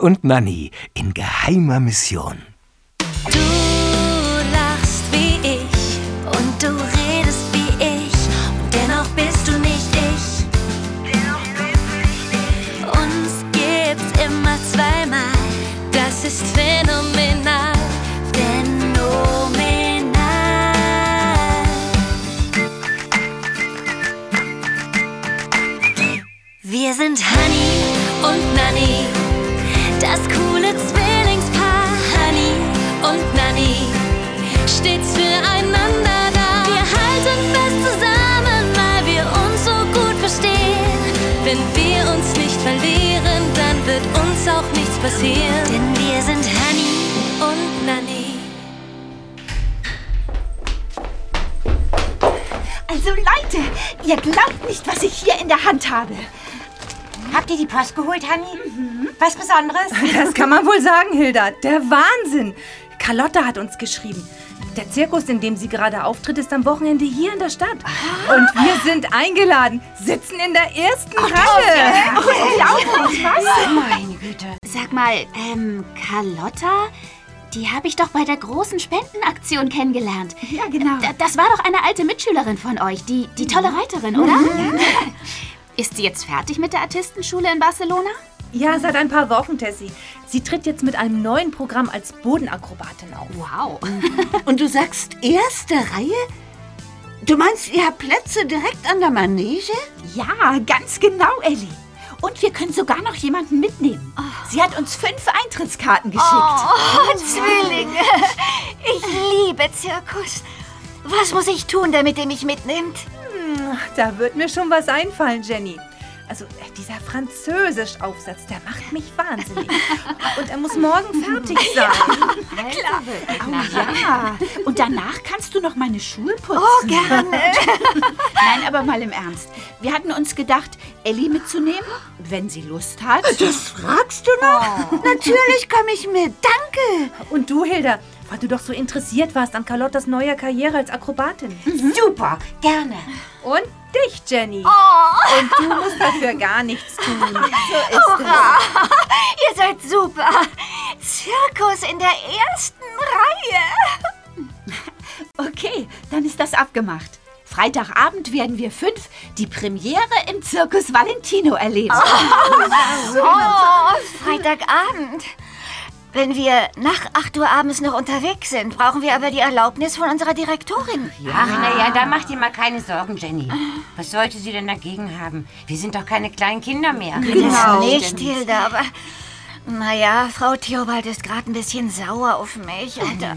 Und Nanni in geheimer Mission. Du lachst wie ich und du redest wie ich und dennoch bist du nicht ich. Uns gibt's immer zweimal, das ist phänomenal. Passieren. Denn wir sind Honey und Nanny. Also Leute, ihr glaubt nicht, was ich hier in der Hand habe. Habt ihr die Post geholt, Hanni? Was Besonderes? Das kann man wohl sagen, Hilda. Der Wahnsinn. Carlotta hat uns geschrieben. Der Zirkus, in dem sie gerade auftritt, ist am Wochenende hier in der Stadt. Und wir sind eingeladen, sitzen in der ersten Reihe. Unglaublich, was? Meine Güte. Sag mal, ähm, Carlotta? Die habe ich doch bei der großen Spendenaktion kennengelernt. Ja, genau. D das war doch eine alte Mitschülerin von euch, die, die tolle Reiterin, oder? Ist sie jetzt fertig mit der Artistenschule in Barcelona? Ja, seit ein paar Wochen, Tessie. Sie tritt jetzt mit einem neuen Programm als Bodenakrobatin auf. Wow. Und du sagst erste Reihe? Du meinst, ihr habt Plätze direkt an der Manege? Ja, ganz genau, Elli. Und wir können sogar noch jemanden mitnehmen. Sie hat uns fünf Eintrittskarten geschickt. Oh, Zwillinge. Ich liebe Zirkus. Was muss ich tun, damit ihr mich mitnimmt? Da wird mir schon was einfallen, Jenny. Also äh, dieser Französisch-Aufsatz, der macht mich wahnsinnig. Und er muss morgen fertig sein. Ja, und danach kannst du noch meine Schuhe putzen. Oh, gerne. Nein, aber mal im Ernst. Wir hatten uns gedacht, Elli mitzunehmen, wenn sie Lust hat. Das fragst du noch? Natürlich komme ich mit. Danke. Und du, Hilda, weil du doch so interessiert warst an Carlottas neuer Karriere als Akrobatin. Super, gerne. Und dich, Jenny. Und du musst dafür gar nichts tun. So ist es. Ihr seid super. Zirkus in der ersten Reihe. Okay, dann ist das abgemacht. Freitagabend werden wir fünf die Premiere im Zirkus Valentino erleben. Oh, Freitagabend. Wenn wir nach 8 Uhr abends noch unterwegs sind, brauchen wir aber die Erlaubnis von unserer Direktorin. Ach, naja, da macht ihr mal keine Sorgen, Jenny. Was sollte sie denn dagegen haben? Wir sind doch keine kleinen Kinder mehr. Das nicht, Hilda, aber... Naja, Frau Theobald ist gerade ein bisschen sauer auf mich. Und, äh,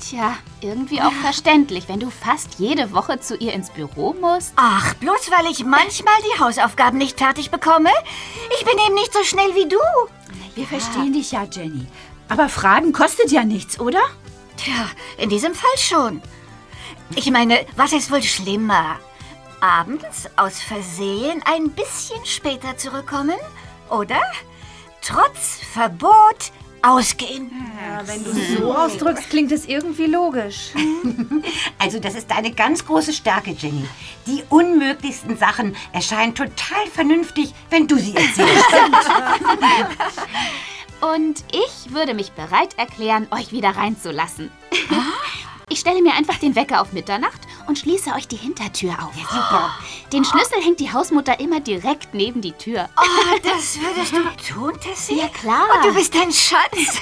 Tja, irgendwie auch verständlich, wenn du fast jede Woche zu ihr ins Büro musst. ach, bloß weil ich manchmal die Hausaufgaben nicht fertig bekomme? Ich bin eben nicht so schnell wie du. Wir verstehen dich ja, Jenny. Aber Fragen kostet ja nichts, oder? Tja, in diesem Fall schon. Ich meine, was ist wohl schlimmer? Abends aus Versehen ein bisschen später zurückkommen? Oder trotz Verbot ausgehen? Ja, wenn du so ausdrückst, klingt es irgendwie logisch. Also das ist deine ganz große Stärke, Jenny. Die unmöglichsten Sachen erscheinen total vernünftig, wenn du sie erzählst. Und ich würde mich bereit erklären, euch wieder reinzulassen. Ich stelle mir einfach den Wecker auf Mitternacht und schließe euch die Hintertür auf. super. Den Schlüssel hängt die Hausmutter immer direkt neben die Tür. Oh, das würdest du tun, Tessie? Ja, klar. Oh, du bist ein Schatz.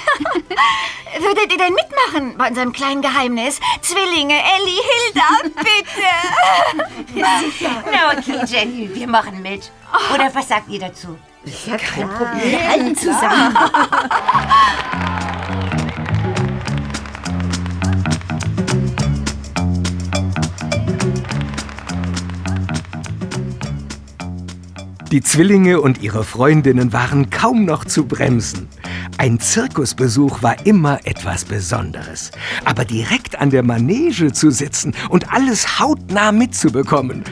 Würdet ihr denn mitmachen bei unserem kleinen Geheimnis? Zwillinge, Elli, Hilda, bitte. Na okay, Jenny, wir machen mit. Oder was sagt ihr dazu? Ja, klar. Wir halten zusammen. Die Zwillinge und ihre Freundinnen waren kaum noch zu bremsen. Ein Zirkusbesuch war immer etwas Besonderes. Aber direkt an der Manege zu sitzen und alles hautnah mitzubekommen.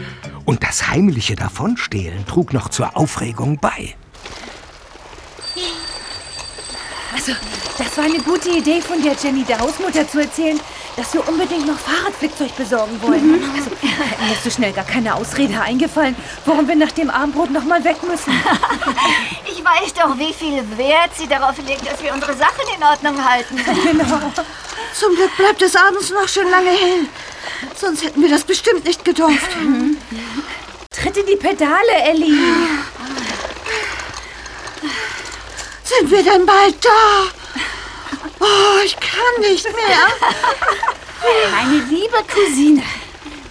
Und das heimliche Davonstehlen trug noch zur Aufregung bei. Also, das war eine gute Idee von dir, Jenny, der Hausmutter zu erzählen, dass wir unbedingt noch Fahrradflickzeug besorgen wollen. Also, hätte mir so schnell gar keine Ausrede eingefallen, warum wir nach dem Abendbrot noch mal weg müssen. Ich weiß doch, wie viel Wert sie darauf legt, dass wir unsere Sachen in Ordnung halten. Zum Glück bleibt es abends noch schön lange hell. Sonst hätten wir das bestimmt nicht gedurft. Tritt in die Pedale, Ellie. Sind wir denn bald da? Oh, ich kann nicht mehr. Meine liebe Cousine,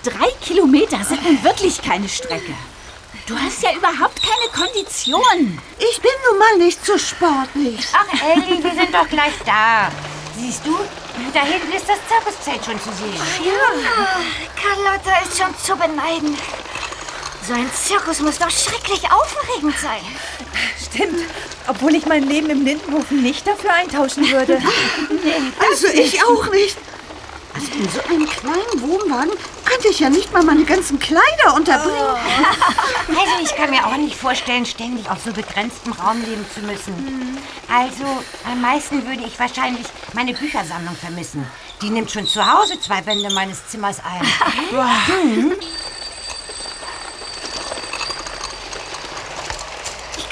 drei Kilometer sind nun wirklich keine Strecke. Du hast ja überhaupt keine Kondition. Ich bin nun mal nicht so sportlich. Ach, Elli, wir sind doch gleich da. Siehst du? Da hinten ist das Zirkuszelt schon zu sehen. Carlotta ist schon zu beneiden. So ein Zirkus muss doch schrecklich aufregend sein. Stimmt. Obwohl ich mein Leben im Lindenhof nicht dafür eintauschen würde. Also ich auch nicht. Also in so einem kleinen Wohnwagen könnte ich ja nicht mal meine ganzen Kleider unterbringen. Also ich kann mir auch nicht vorstellen, ständig auf so begrenztem Raum leben zu müssen. Also am meisten würde ich wahrscheinlich meine Büchersammlung vermissen. Die nimmt schon zu Hause zwei Wände meines Zimmers ein. Ich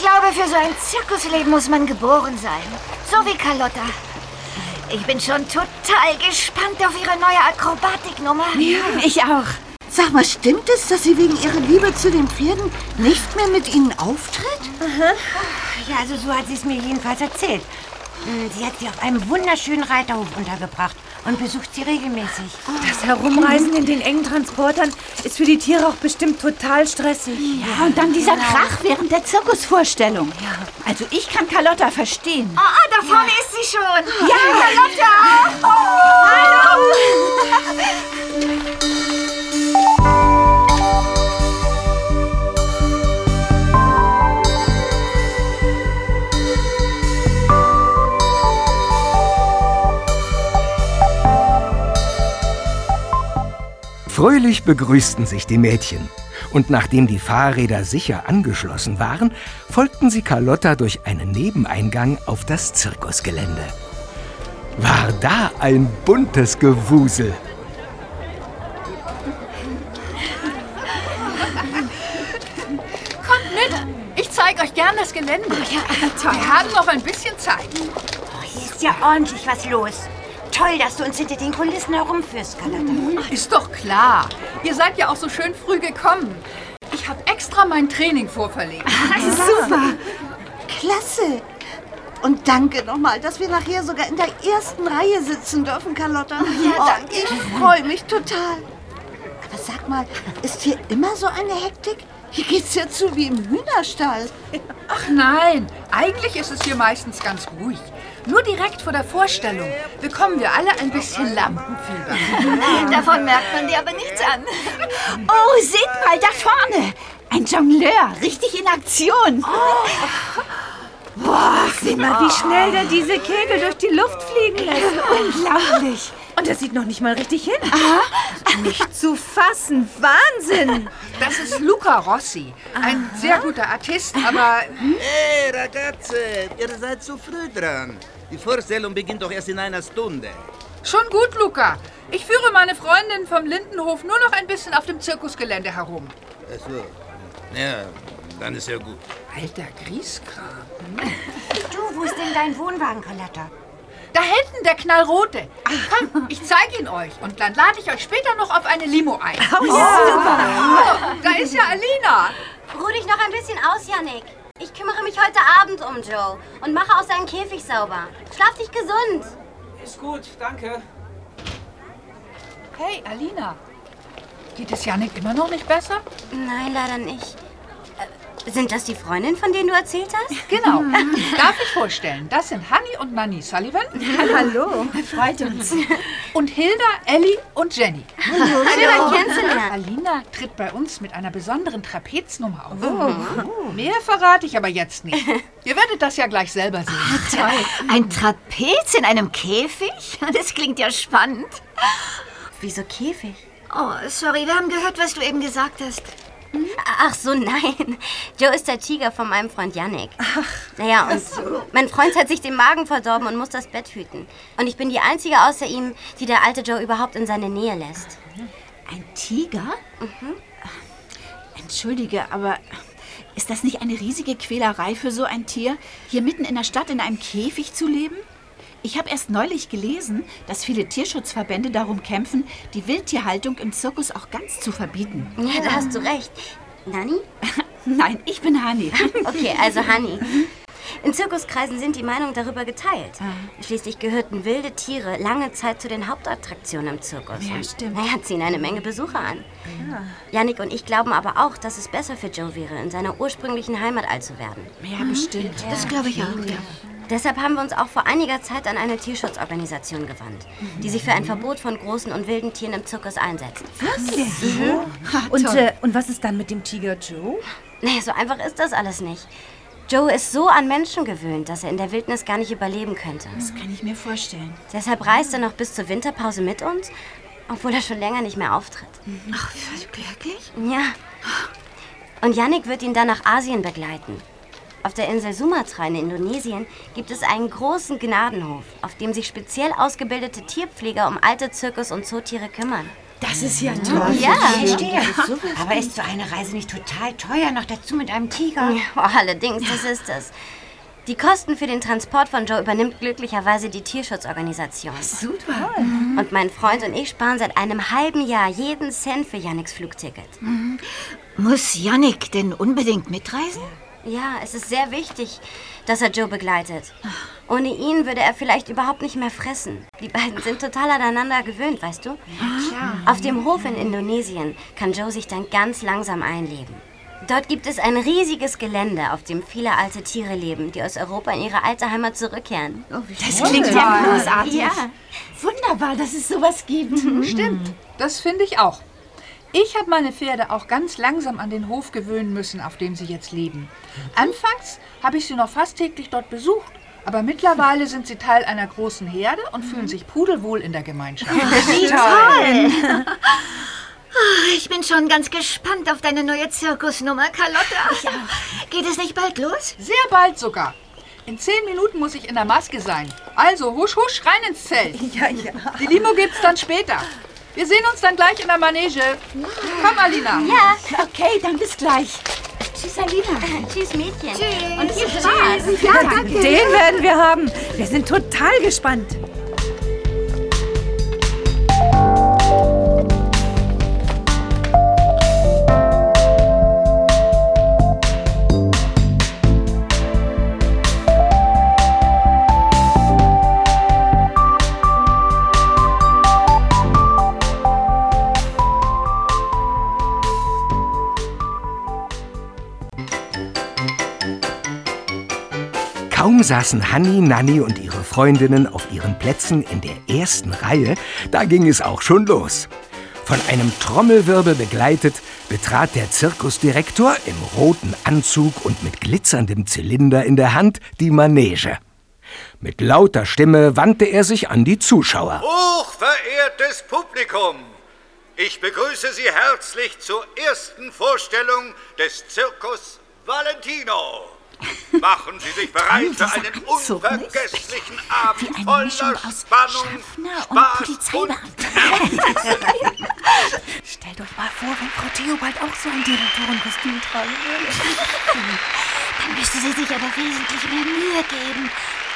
glaube, für so ein Zirkusleben muss man geboren sein. So wie Carlotta. Ich bin schon total gespannt auf ihre neue Akrobatiknummer. Ich auch. Sag mal, stimmt es, dass sie wegen ihrer Liebe zu den Pferden nicht mehr mit ihnen auftritt? Ja, also so hat sie es mir jedenfalls erzählt. Hm, Sie hat sie auf einem wunderschönen Reiterhof untergebracht und besucht sie regelmäßig. Das Herumreisen in den engen Transportern ist für die Tiere auch bestimmt total stressig. Ja, und dann dieser Krach während der Zirkusvorstellung. Also ich kann Carlotta verstehen. Ah, ah, da vorne ist sie schon. Ja, Carlotta. Fröhlich begrüßten sich die Mädchen. Und nachdem die Fahrräder sicher angeschlossen waren, folgten sie Carlotta durch einen Nebeneingang auf das Zirkusgelände. War da ein buntes Gewusel. Kommt mit! Ich zeige euch gern das Gelände. Wir haben noch ein bisschen Zeit. Hier ist ja ordentlich was los. Toll, dass du uns hinter den Kulissen herumführst, Carlotta. Ist doch klar. Ihr seid ja auch so schön früh gekommen. Ich habe extra mein Training vorverlegt. Super. Klasse. Und danke nochmal, dass wir nachher sogar in der ersten Reihe sitzen dürfen, Carlotta. Ja, danke. ich freue mich total. Aber sag mal, ist hier immer so eine Hektik? Hier geht's ja zu wie im Hühnerstall. Ach nein, eigentlich ist es hier meistens ganz ruhig. Nur direkt vor der Vorstellung bekommen wir alle ein bisschen Lampenfieber. Davon merkt man dir aber nichts an. Oh, seht mal da vorne. Ein Jongleur, richtig in Aktion. Sieh mal, wie schnell der diese Kegel durch die Luft fliegen lässt. Unglaublich. Und er sieht noch nicht mal richtig hin. Nicht zu fassen. Wahnsinn. Das ist Luca Rossi, ein sehr guter Artist, aber Hey, ragazze, ihr seid zu früh dran. Die Vorstellung beginnt doch erst in einer Stunde. schon gut, Luca. Ich führe meine Freundin vom Lindenhof nur noch ein bisschen auf dem Zirkusgelände herum. Achso. Ja, dann ist ja gut. Alter Grieskram. Du, wo ist denn dein Wohnwagen, Carlotta? Da hinten der knallrote. Komm, ich zeige ihn euch und dann lade ich euch später noch auf eine Limo ein. Oh, super. da ist ja Alina. Ruh dich noch ein bisschen aus, Yannick. Ich kümmere mich heute Abend um Joe und mache auch seinen Käfig sauber. Schlaf dich gesund. Ist gut, danke. Hey, Alina. Geht es Janik immer noch nicht besser? Nein, leider nicht. Sind das die Freundinnen, von denen du erzählt hast? Genau. Darf ich vorstellen, das sind Hanni und Nanni Sullivan. Hallo. Freut uns. Und Hilda, Ellie und Jenny. Schön, euch kennenzulernen. Alina tritt bei uns mit einer besonderen Trapeznummer auf. Mehr verrate ich aber jetzt nicht. Ihr werdet das ja gleich selber sehen. Ein Trapez in einem Käfig? Das klingt ja spannend. Wieso Käfig? Oh, sorry, wir haben gehört, was du eben gesagt hast. Ach so, nein. Joe ist der Tiger von meinem Freund Yannick. Ach. Naja, und mein Freund hat sich den Magen verdorben und muss das Bett hüten. Und ich bin die Einzige außer ihm, die der alte Joe überhaupt in seine Nähe lässt. Ein Tiger? Entschuldige, aber Ist das nicht eine riesige Quälerei für so ein Tier, hier mitten in der Stadt in einem Käfig zu leben? Ich habe erst neulich gelesen, dass viele Tierschutzverbände darum kämpfen, die Wildtierhaltung im Zirkus auch ganz zu verbieten. Ja, da hast du recht. Nani? Nein, ich bin Hani. Okay, also Hani. In Zirkuskreisen sind die Meinungen darüber geteilt. Schließlich gehörten wilde Tiere lange Zeit zu den Hauptattraktionen im Zirkus. Ja, Und, stimmt. Naja, ziehen eine Menge Besucher an. Yannick und ich glauben aber auch, dass es besser für Joe wäre, in seiner ursprünglichen Heimat alt zu werden. Ja, bestimmt. Das glaube ich auch, ja. Deshalb haben wir uns auch vor einiger Zeit an eine Tierschutzorganisation gewandt, die sich für ein Verbot von großen und wilden Tieren im Zirkus einsetzt. Und, äh, und was ist dann mit dem Tiger Joe? Nee, so einfach ist das alles nicht. Joe ist so an Menschen gewöhnt, dass er in der Wildnis gar nicht überleben könnte. Das kann ich mir vorstellen. Deshalb reist er noch bis zur Winterpause mit uns, obwohl er schon länger nicht mehr auftritt. Ach, wirklich? Ja. Und Yannick wird ihn dann nach Asien begleiten. Auf der Insel Sumatra in Indonesien gibt es einen großen Gnadenhof, auf dem sich speziell ausgebildete Tierpfleger um alte Zirkus- und Zootiere kümmern. Das ist ja toll. Ja. Verstehe. Aber ist so eine Reise nicht total teuer, noch dazu mit einem Tiger? Ja, oh, allerdings, das ist es. Die Kosten für den Transport von Joe übernimmt glücklicherweise die Tierschutzorganisation. Super. Und mein Freund und ich sparen seit einem halben Jahr jeden Cent für Yannicks Flugticket. Muss Yannick denn unbedingt mitreisen? Ja, es ist sehr wichtig, dass er Joe begleitet. Ohne ihn würde er vielleicht überhaupt nicht mehr fressen. Die beiden sind total aneinander gewöhnt, weißt du? Auf dem Hof in Indonesien kann Joe sich dann ganz langsam einleben. Dort gibt es ein riesiges Gelände, auf dem viele alte Tiere leben, die aus Europa in ihre alte Heimat zurückkehren. Das klingt ja großartig. Ja. Wunderbar, dass es sowas gibt. Stimmt, das finde ich auch. Ich habe meine Pferde auch ganz langsam an den Hof gewöhnen müssen, auf dem sie jetzt leben. Anfangs habe ich sie noch fast täglich dort besucht, aber mittlerweile sind sie Teil einer großen Herde und fühlen sich pudelwohl in der Gemeinschaft. Wie toll! Ah, Ich bin schon ganz gespannt auf deine neue Zirkusnummer, Carlotta. Ich auch. Geht es nicht bald los? Sehr bald sogar. In zehn Minuten muss ich in der Maske sein. Also husch, husch, rein ins Zelt. Ja, ja. Die Limo gibt's dann später. Wir sehen uns dann gleich in der Manege. Komm, Alina. Ja, okay, dann bis gleich. Tschüss, Alina. Tschüss, Mädchen. Und viel Spaß. Ja, danke. Den werden wir haben. Wir sind total gespannt. Saßen Hanni, Nanni und ihre Freundinnen auf ihren Plätzen in der ersten Reihe, da ging es auch schon los. Von einem Trommelwirbel begleitet betrat der Zirkusdirektor im roten Anzug und mit glitzerndem Zylinder in der Hand die Manege. Mit lauter Stimme wandte er sich an die Zuschauer. Hochverehrtes Publikum, ich begrüße Sie herzlich zur ersten Vorstellung des Zirkus Valentino. Machen Sie sich bereit für einen unvergesslichen Abend Wie voller Spannung, Schaffner und Spaß Polizeibeamter. Stellt euch mal vor, wenn Frau Theobald auch so ein Direktorenkostüm tragen würde. Dann müsste sie sich aber wesentlich mehr Mühe geben,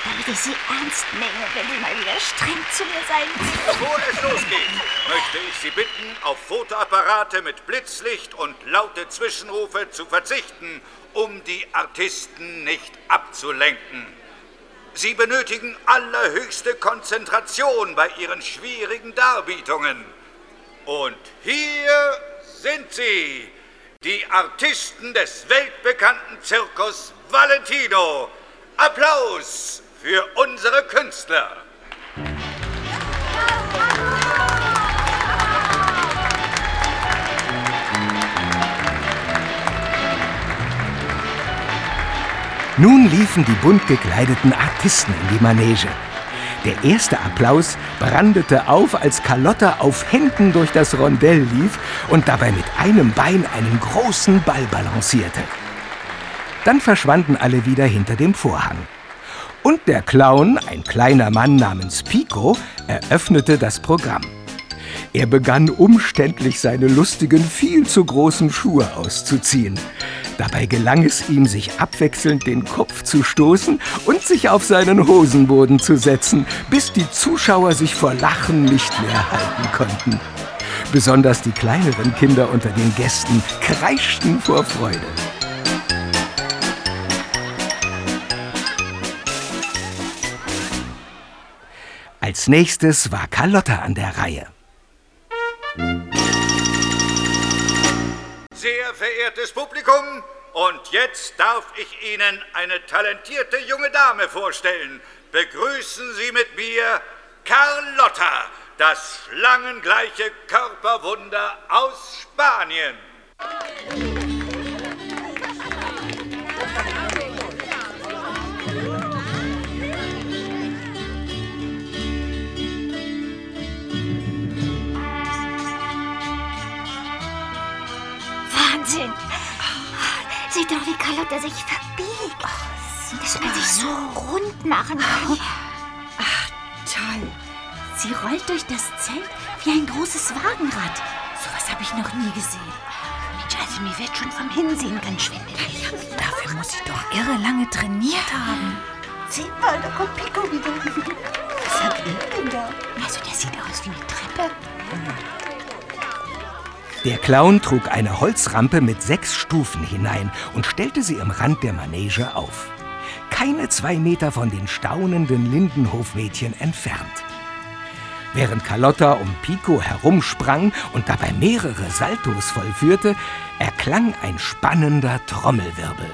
damit ich sie ernst nehme, wenn sie mal wieder streng zu mir sein will. Bevor es losgeht, möchte ich Sie bitten, auf Fotoapparate mit Blitzlicht und laute Zwischenrufe zu verzichten, um die Artisten nicht abzulenken. Sie benötigen allerhöchste Konzentration bei Ihren schwierigen Darbietungen. Und hier sind sie, die Artisten des weltbekannten Zirkus Valentino. Applaus für unsere Künstler. Nun liefen die bunt gekleideten Artisten in die Manege. Der erste Applaus brandete auf, als Carlotta auf Händen durch das Rondell lief und dabei mit einem Bein einen großen Ball balancierte. Dann verschwanden alle wieder hinter dem Vorhang. Und der Clown, ein kleiner Mann namens Pico, eröffnete das Programm. Er begann umständlich seine lustigen, viel zu großen Schuhe auszuziehen. Dabei gelang es ihm, sich abwechselnd den Kopf zu stoßen und sich auf seinen Hosenboden zu setzen, bis die Zuschauer sich vor Lachen nicht mehr halten konnten. Besonders die kleineren Kinder unter den Gästen kreischten vor Freude. Als nächstes war Carlotta an der Reihe. Sehr verehrtes Publikum, und jetzt darf ich Ihnen eine talentierte junge Dame vorstellen. Begrüßen Sie mit mir Carlotta, das schlangengleiche Körperwunder aus Spanien. Wahnsinn. Seht doch, wie Carlotta sich verbiegt. dass man sich so rund machen kann. Toll. Sie rollt durch das Zelt wie ein großes Wagenrad. Sowas habe ich noch nie gesehen. Also mir wird schon vom Hinsehen ganz schwindelig. Dafür muss sie doch irre lange trainiert haben. Seht mal, da kommt Pico wieder. Was hat er denn da? Also, der sieht aus wie eine Treppe. Der Clown trug eine Holzrampe mit sechs Stufen hinein und stellte sie am Rand der Manege auf. Keine zwei Meter von den staunenden Lindenhofmädchen entfernt. Während Carlotta um Pico herumsprang und dabei mehrere Saltos vollführte, erklang ein spannender Trommelwirbel.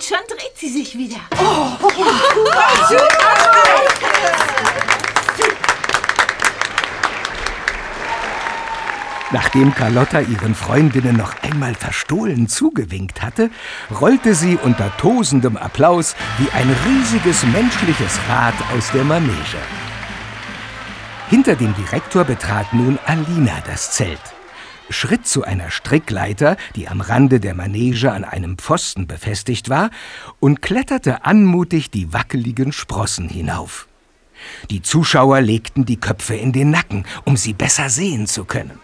Und schon dreht sie sich wieder. Nachdem Carlotta ihren Freundinnen noch einmal verstohlen zugewinkt hatte, rollte sie unter tosendem Applaus wie ein riesiges menschliches Rad aus der Manege. Hinter dem Direktor betrat nun Alina das Zelt, schritt zu einer Strickleiter, die am Rande der Manege an einem Pfosten befestigt war, und kletterte anmutig die wackeligen Sprossen hinauf. Die Zuschauer legten die Köpfe in den Nacken, um sie besser sehen zu können.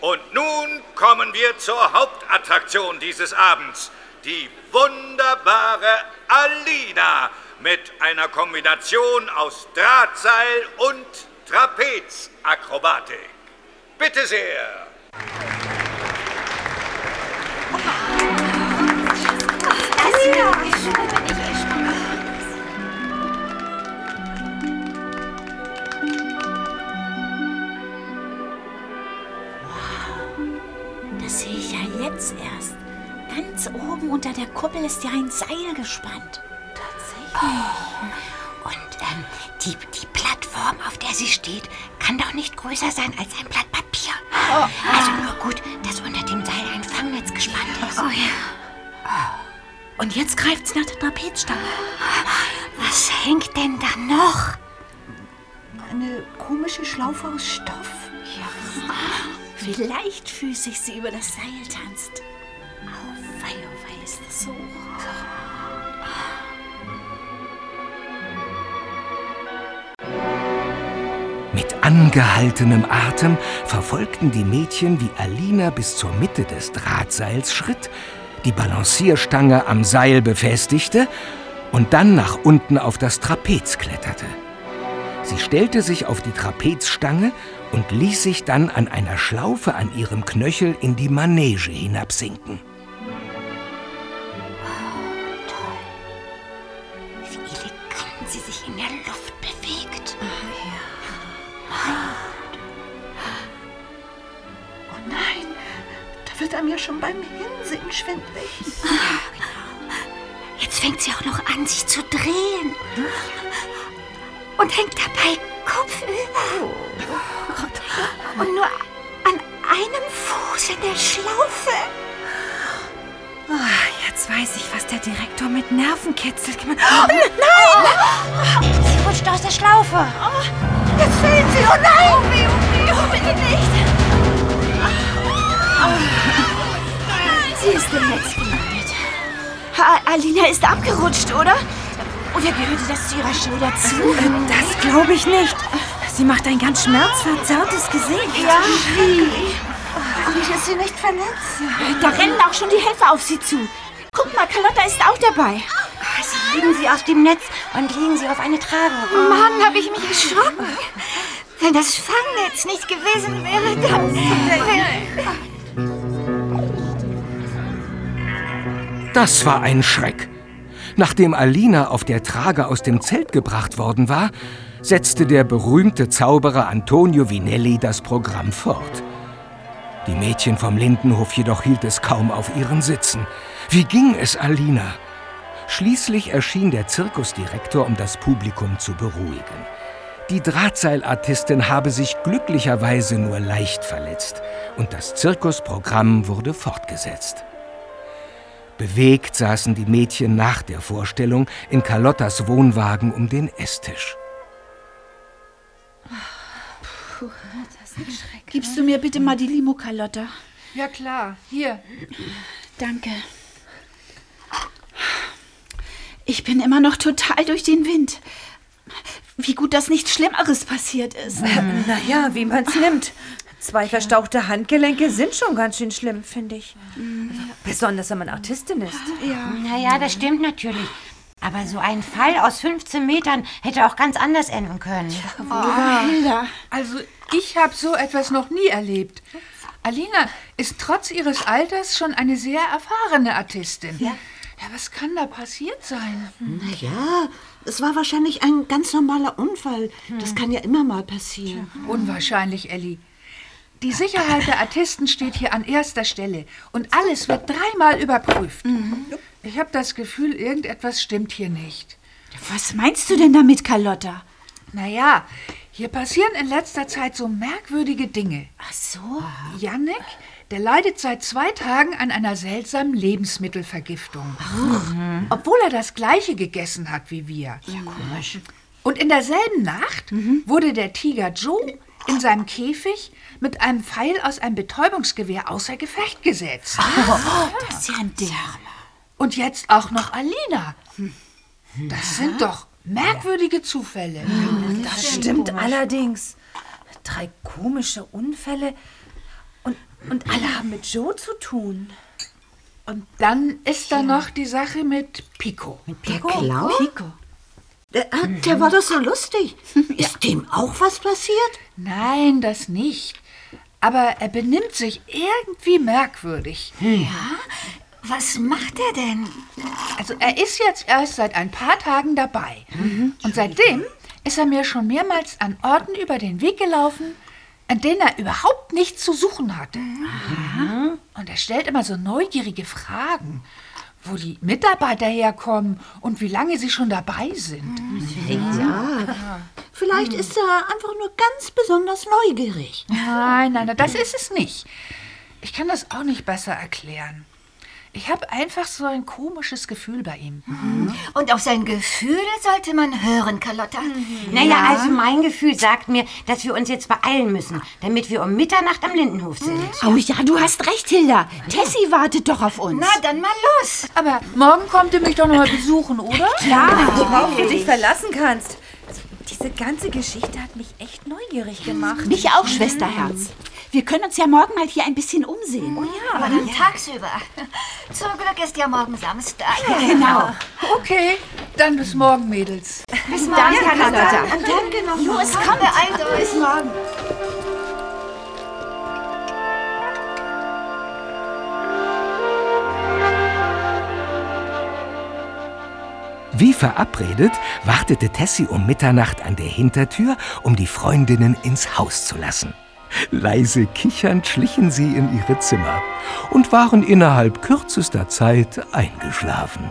Und nun kommen wir zur Hauptattraktion dieses Abends. Die wunderbare Alina mit einer Kombination aus Drahtseil und Trapezakrobatik. Bitte sehr. Das sehe ich ja jetzt erst. Ganz oben unter der Kuppel ist ja ein Seil gespannt. Tatsächlich. Und ähm, die, die Plattform, auf der sie steht, kann doch nicht größer sein als ein Blatt Papier. Also nur gut, dass unter dem Seil ein Fangnetz gespannt ist. Oh ja. Und jetzt greift sie nach der Trapezstange. Was hängt denn da noch? Eine komische Schlaufe aus Stoff. Wie leichtfüßig sie über das Seil tanzt. Au wei, oh ist das so. Mit angehaltenem Atem verfolgten die Mädchen, wie Alina bis zur Mitte des Drahtseils schritt, die Balancierstange am Seil befestigte und dann nach unten auf das Trapez kletterte. Sie stellte sich auf die Trapezstange und ließ sich dann an einer Schlaufe an ihrem Knöchel in die Manege hinabsinken. Ist abgerutscht, oder? Oder gehörte das zu ihrer Show dazu? Das glaube ich nicht. Sie macht ein ganz schmerzverzerrtes Gesicht. Ja, wie? Und ist sie nicht verletzt? Da rennen auch schon die Helfer auf sie zu. Guck mal, Carlotta ist auch dabei. Sie heben sie aus dem Netz und legen sie auf eine Trage. Mann, habe ich mich erschrocken. Wenn das Fangnetz nicht gewesen wäre, dann... Das war ein Schreck. Nachdem Alina auf der Trage aus dem Zelt gebracht worden war, setzte der berühmte Zauberer Antonio Vinelli das Programm fort. Die Mädchen vom Lindenhof jedoch hielt es kaum auf ihren Sitzen. Wie ging es Alina? Schließlich erschien der Zirkusdirektor, um das Publikum zu beruhigen. Die Drahtseilartistin habe sich glücklicherweise nur leicht verletzt und das Zirkusprogramm wurde fortgesetzt. Bewegt saßen die Mädchen nach der Vorstellung in Carlottas Wohnwagen um den Esstisch. Gibst du mir bitte mal die Limo, Carlotta? Ja klar, hier. Danke. Ich bin immer noch total durch den Wind. Wie gut, dass nichts Schlimmeres passiert ist. Naja, wie man's nimmt. Zwei verstauchte Handgelenke sind schon ganz schön schlimm, finde ich. Besonders wenn man Artistin ist. Ja. Naja, das stimmt natürlich. Aber so ein Fall aus 15 Metern hätte auch ganz anders enden können. Oh, Hilda. Also, ich habe so etwas noch nie erlebt. Alina ist trotz ihres Alters schon eine sehr erfahrene Artistin. Ja. Ja, was kann da passiert sein? Na ja, es war wahrscheinlich ein ganz normaler Unfall. Das kann ja immer mal passieren. Unwahrscheinlich, Ellie. Die Sicherheit der Artisten steht hier an erster Stelle und alles wird dreimal überprüft. Ich habe das Gefühl, irgendetwas stimmt hier nicht. Was meinst du denn damit, Carlotta? Naja, hier passieren in letzter Zeit so merkwürdige Dinge. Ach so? Jannik, der leidet seit zwei Tagen an einer seltsamen Lebensmittelvergiftung. Obwohl er das gleiche gegessen hat wie wir. Ja, komisch. Und in derselben Nacht wurde der Tiger Joe in seinem Käfig mit einem Pfeil aus einem Betäubungsgewehr außer Gefecht gesetzt. Das ist ja ein Ding. Und jetzt auch noch Alina. Das sind doch merkwürdige Zufälle. Das stimmt allerdings. Drei komische Unfälle und, und alle haben mit Joe zu tun. Und dann ist da noch die Sache mit Pico. Der Clown? Pico. Der, ah, der war doch so lustig. Ist dem auch was passiert? Nein, das nicht. Aber er benimmt sich irgendwie merkwürdig. Ja? Was macht er denn? Also er ist jetzt erst seit ein paar Tagen dabei. Und seitdem ist er mir schon mehrmals an Orten über den Weg gelaufen, an denen er überhaupt nichts zu suchen hatte. Und er stellt immer so neugierige Fragen, wo die Mitarbeiter herkommen und wie lange sie schon dabei sind. Ja. Vielleicht ist er einfach nur ganz besonders neugierig. Nein, nein, nein, das ist es nicht. Ich kann das auch nicht besser erklären. Ich habe einfach so ein komisches Gefühl bei ihm. Und auf sein Gefühl sollte man hören, Carlotta. Naja, also mein Gefühl sagt mir, dass wir uns jetzt beeilen müssen, damit wir um Mitternacht am Lindenhof sind. Oh ja, du hast recht, Hilda. Tessie wartet doch auf uns. Na, dann mal los. Aber morgen kommt ihr mich doch noch mal besuchen, oder? Klar, worauf du dich verlassen kannst. Diese ganze Geschichte hat mich echt neugierig gemacht. Mich auch, Schwesterherz. Wir können uns ja morgen mal hier ein bisschen umsehen. Oh ja. Aber dann tagsüber. Zum Glück ist ja morgen Samstag. Genau. Okay, dann bis morgen, Mädels. Bis morgen, Carlotta. Und danke noch. Los, komm, Beeilt euch. bis morgen. Wie verabredet, wartete Tessie um Mitternacht an der Hintertür, um die Freundinnen ins Haus zu lassen. Leise kichernd schlichen sie in ihre Zimmer und waren innerhalb kürzester Zeit eingeschlafen.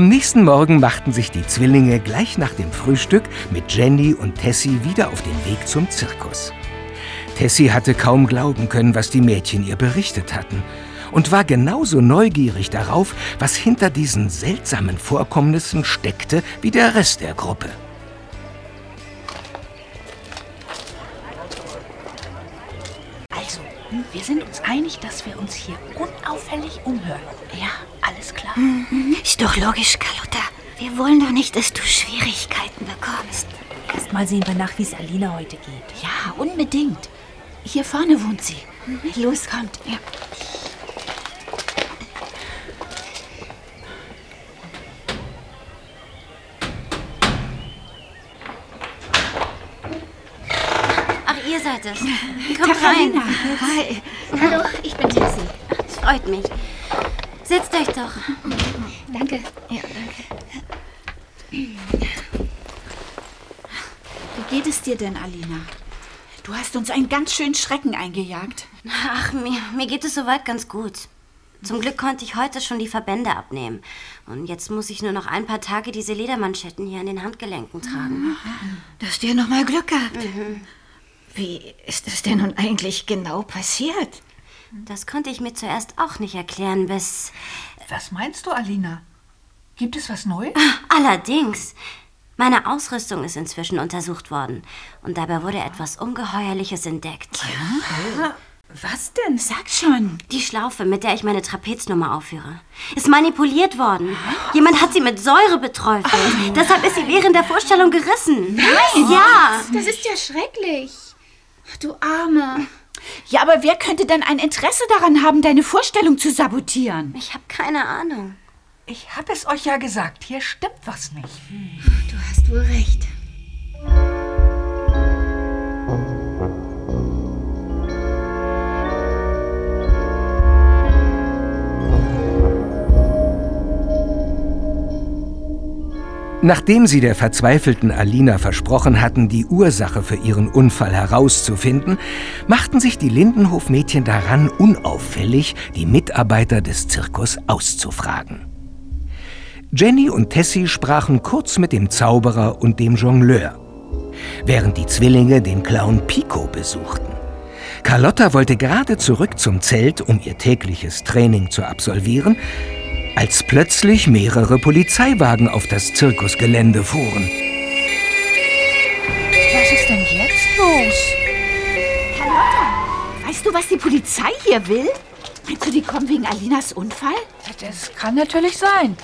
Am nächsten Morgen machten sich die Zwillinge gleich nach dem Frühstück mit Jenny und Tessie wieder auf den Weg zum Zirkus. Tessie hatte kaum glauben können, was die Mädchen ihr berichtet hatten und war genauso neugierig darauf, was hinter diesen seltsamen Vorkommnissen steckte wie der Rest der Gruppe. Also, wir sind uns einig, dass wir uns hier unauffällig umhören. Ja, alles klar. Mhm. Ist doch logisch, Carlotta. Wir wollen doch nicht, dass du Schwierigkeiten bekommst. Erstmal sehen wir nach, wie es Alina heute geht. Ja, unbedingt. Hier vorne wohnt sie. Los, kommt. Ja. Ach, ihr seid es. Kommt Tag, rein. Hi. Hallo, ich bin Tessie. Es freut mich. Setzt euch doch. Danke. Ja, danke. Wie geht es dir denn, Alina? Du hast uns einen ganz schönen Schrecken eingejagt. Ach, mir, mir geht es soweit ganz gut. Zum Glück konnte ich heute schon die Verbände abnehmen. Und jetzt muss ich nur noch ein paar Tage diese Ledermanschetten hier an den Handgelenken tragen. Du hast dir noch mal Glück gehabt. Wie ist das denn nun eigentlich genau passiert? Das konnte ich mir zuerst auch nicht erklären, bis... Was meinst du, Alina? Gibt es was Neues? Allerdings. Meine Ausrüstung ist inzwischen untersucht worden. Und dabei wurde etwas Ungeheuerliches entdeckt. Was denn? Sag schon. Die Schlaufe, mit der ich meine Trapeznummer aufführe, ist manipuliert worden. Jemand hat sie mit Säure beträufelt. Deshalb ist sie während der Vorstellung gerissen. Nein! Ja! Das ist ja schrecklich. Du Arme. Ja, aber wer könnte denn ein Interesse daran haben, deine Vorstellung zu sabotieren? Ich habe keine Ahnung. Ich habe es euch ja gesagt, hier stimmt was nicht. Du hast wohl recht. Nachdem sie der verzweifelten Alina versprochen hatten, die Ursache für ihren Unfall herauszufinden, machten sich die Lindenhof-Mädchen daran, unauffällig die Mitarbeiter des Zirkus auszufragen. Jenny und Tessie sprachen kurz mit dem Zauberer und dem Jongleur, während die Zwillinge den Clown Pico besuchten. Carlotta wollte gerade zurück zum Zelt, um ihr tägliches Training zu absolvieren, als plötzlich mehrere Polizeiwagen auf das Zirkusgelände fuhren. Was ist denn jetzt los? Carlotta, weißt du, was die Polizei hier will? Meinst du, die kommen wegen Alinas Unfall? Das kann natürlich sein.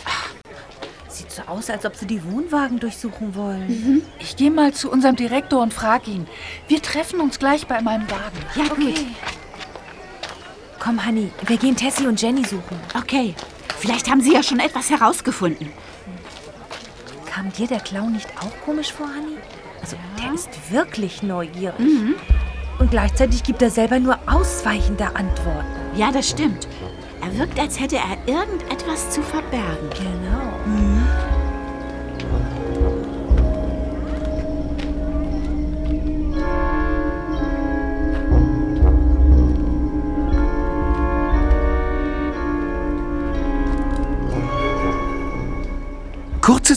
Sieht so aus, als ob sie die Wohnwagen durchsuchen wollen. Ich gehe mal zu unserem Direktor und frage ihn. Wir treffen uns gleich bei meinem Wagen. Ja, gut. Komm, Honey, wir gehen Tessie und Jenny suchen. Okay. Vielleicht haben sie ja schon etwas herausgefunden. Kam dir der Clown nicht auch komisch vor, Honey? Also, der ist wirklich neugierig. Und gleichzeitig gibt er selber nur ausweichende Antworten. Ja, das stimmt. Er wirkt, als hätte er irgendetwas zu verbergen. Genau.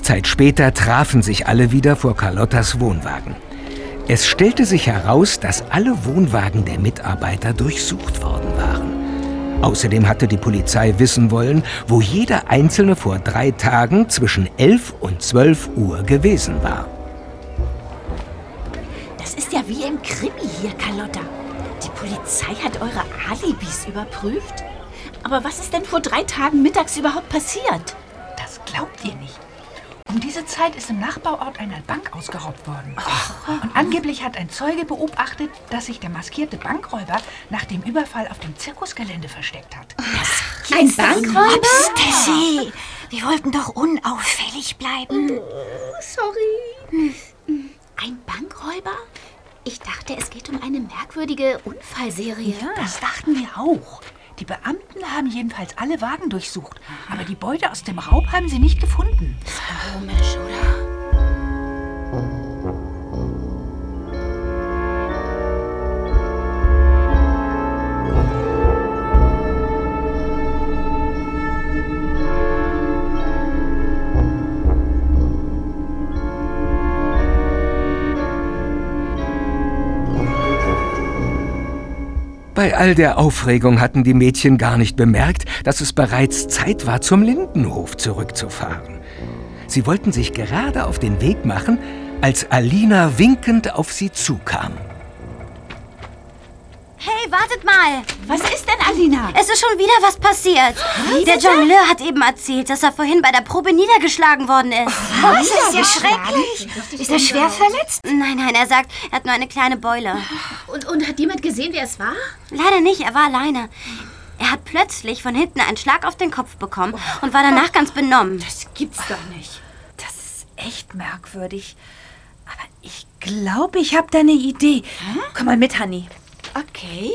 Zeit später trafen sich alle wieder vor Carlottas Wohnwagen. Es stellte sich heraus, dass alle Wohnwagen der Mitarbeiter durchsucht worden waren. Außerdem hatte die Polizei wissen wollen, wo jeder einzelne vor drei Tagen zwischen 11 und 12 Uhr gewesen war. Das ist ja wie im Krimi hier, Carlotta. Die Polizei hat eure Alibis überprüft. Aber was ist denn vor drei Tagen mittags überhaupt passiert? Das glaubt ihr nicht. Um diese Zeit ist im Nachbarort eine Bank ausgeraubt worden. Und angeblich hat ein Zeuge beobachtet, dass sich der maskierte Bankräuber nach dem Überfall auf dem Zirkusgelände versteckt hat. Ein Bankräuber? Psst, Tessie, wir wollten doch unauffällig bleiben. Sorry. Ein Bankräuber? Ich dachte, es geht um eine merkwürdige Unfallserie. Das dachten wir auch. Die Beamten haben jedenfalls alle Wagen durchsucht. Aber die Beute aus dem Raub haben sie nicht gefunden. Komisch, oder? Bei all der Aufregung hatten die Mädchen gar nicht bemerkt, dass es bereits Zeit war, zum Lindenhof zurückzufahren. Sie wollten sich gerade auf den Weg machen, als Alina winkend auf sie zukam. Hey, wartet mal! Was ist denn, Alina? Es ist schon wieder was passiert. Der Jongleur hat eben erzählt, dass er vorhin bei der Probe niedergeschlagen worden ist. Das ist ja schrecklich. Ist er schwer verletzt? Nein, nein, er sagt, er hat nur eine kleine Beule. Und, und hat jemand gesehen, wer es war? Leider nicht, er war alleine. Er hat plötzlich von hinten einen Schlag auf den Kopf bekommen und war danach ganz benommen. Das gibt's doch nicht. Das ist echt merkwürdig. Aber ich glaube, ich habe da eine Idee. Komm mal mit, Honey. Okay.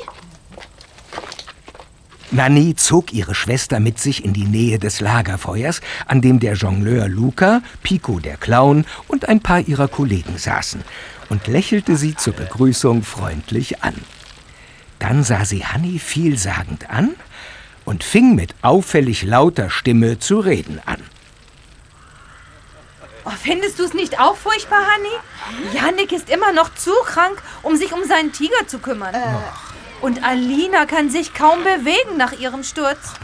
Nanny zog ihre Schwester mit sich in die Nähe des Lagerfeuers, an dem der Jongleur Luca, Pico der Clown und ein paar ihrer Kollegen saßen, und lächelte sie zur Begrüßung freundlich an. Dann sah sie Hanni vielsagend an und fing mit auffällig lauter Stimme zu reden an. Oh, findest du es nicht auch furchtbar, Hanni? Yannick ist immer noch zu krank, um sich um seinen Tiger zu kümmern. Und Alina kann sich kaum bewegen nach ihrem Sturz.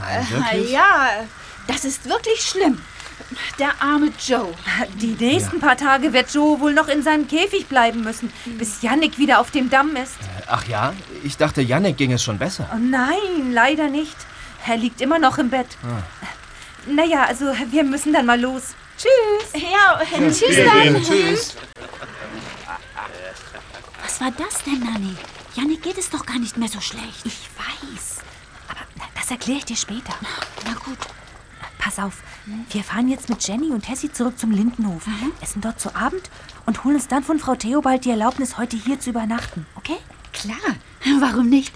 Äh, ja, das ist wirklich schlimm. Der arme Joe. Die nächsten paar Tage wird Joe wohl noch in seinem Käfig bleiben müssen, bis Yannick wieder auf dem Damm ist. Ach ja, ich dachte, Yannick ging es schon besser. Oh nein, leider nicht. Er liegt immer noch im Bett. Naja, also wir müssen dann mal los. Tschüss. Ja, tschüss dann. tschüss. Was war das denn, Nanny? Janik geht es doch gar nicht mehr so schlecht. Ich weiß. Aber das erkläre ich dir später. Na gut. Pass auf, wir fahren jetzt mit Jenny und Tessie zurück zum Lindenhof, essen dort zu Abend und holen uns dann von Frau Theobald die Erlaubnis, heute hier zu übernachten, okay? Klar, warum nicht?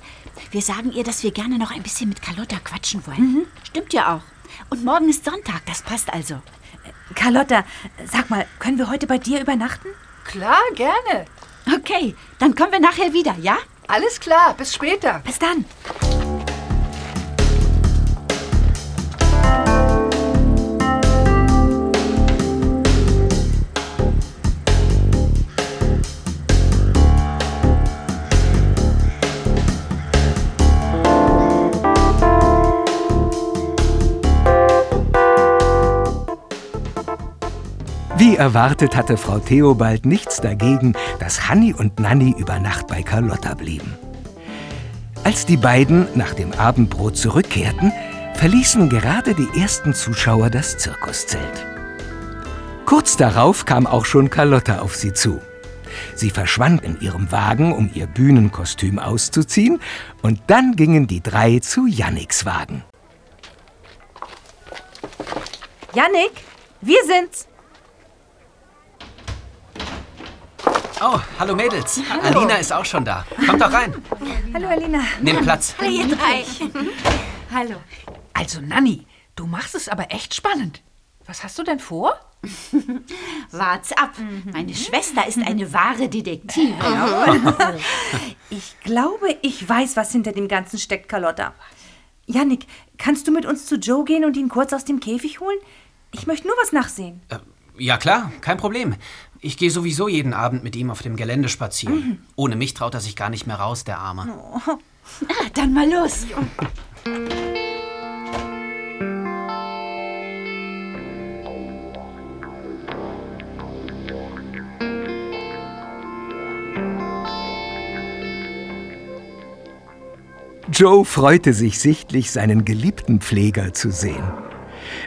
Wir sagen ihr, dass wir gerne noch ein bisschen mit Carlotta quatschen wollen. Stimmt ja auch. Und morgen ist Sonntag, das passt also. Carlotta, sag mal, können wir heute bei dir übernachten? Klar, gerne. Okay, dann kommen wir nachher wieder, ja? Alles klar, bis später. Bis dann. Wie erwartet hatte Frau Theobald nichts dagegen, dass Hanni und Nanni über Nacht bei Carlotta blieben. Als die beiden nach dem Abendbrot zurückkehrten, verließen gerade die ersten Zuschauer das Zirkuszelt. Kurz darauf kam auch schon Carlotta auf sie zu. Sie verschwand in ihrem Wagen, um ihr Bühnenkostüm auszuziehen, und dann gingen die drei zu Janniks Wagen. Yannick, wir sind's. Oh, hallo Mädels. Alina ist auch schon da. Kommt doch rein. Hallo, Alina. Nehmt Platz. Hallo, ihr drei. Hallo. Also, Nanni, du machst es aber echt spannend. Was hast du denn vor? Wart's ab. Meine Schwester ist eine wahre Detektivin. Ich glaube, ich weiß, was hinter dem Ganzen steckt, Carlotta. Yannick, kannst du mit uns zu Joe gehen und ihn kurz aus dem Käfig holen? Ich möchte nur was nachsehen. Ja klar, kein Problem. Ich gehe sowieso jeden Abend mit ihm auf dem Gelände spazieren. Ohne mich traut er sich gar nicht mehr raus, der Arme. Ah, dann mal los. Joe freute sich sichtlich, seinen geliebten Pfleger zu sehen.